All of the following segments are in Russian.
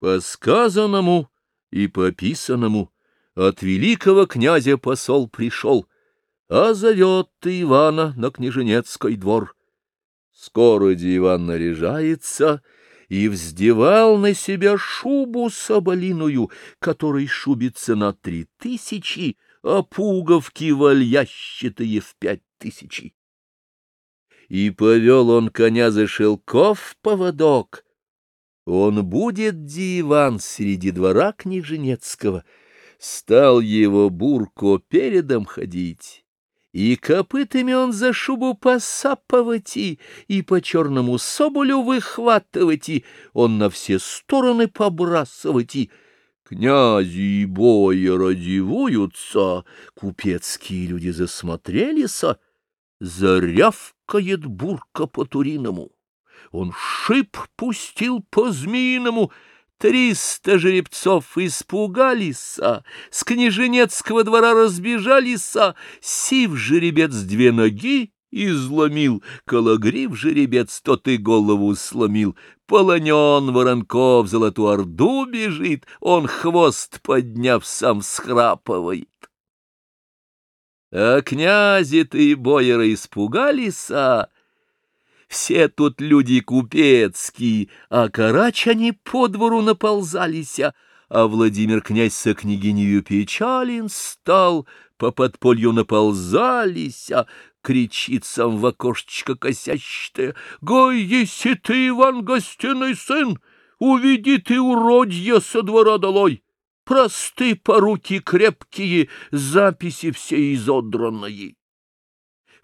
По сказанному и по писанному от великого князя посол пришел, а зовет ты Ивана на княженецкий двор. Скоро Иван наряжается и вздевал на себя шубу соболиную, которой шубится на три тысячи, а пуговки вальящатые в пять тысячи. И повел он коня за шелков поводок, он будет диван среди двора княженецкого. Стал его бурко передом ходить, и копытами он за шубу посапывать, и, и по черному соболю выхватывать, и он на все стороны побрасывать, и князи и бояра дивуются, купецкие люди засмотрелись, зарявкает бурка по-туриному. Он шип пустил по-змеиному, Триста жеребцов испугались, а с княженецкого двора разбежались, а сив жеребец две ноги изломил, кологрив жеребец, тот и голову сломил. Полонен Воронков золотую орду бежит, он хвост подняв сам схрапывает. А князи-то и бояры испугались, а все тут люди купецкие, а карач они по двору наползались, а Владимир князь со княгинею печален стал, по подполью наползались, а кричит сам в окошечко косящая, «Гой, если ты, Иван, гостиный сын, уведи ты уродья со двора долой!» Просты поруки крепкие, записи все изодранные.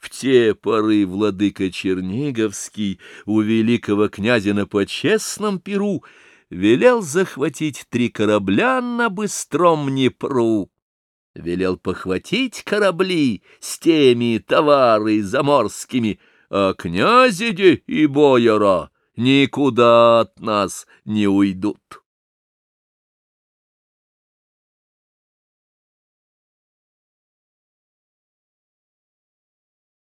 В те поры владыка Черниговский у великого князя на почестном перу велел захватить три корабля на быстром Днепру. Велел похватить корабли с теми товары заморскими, а князи и бояра никуда от нас не уйдут.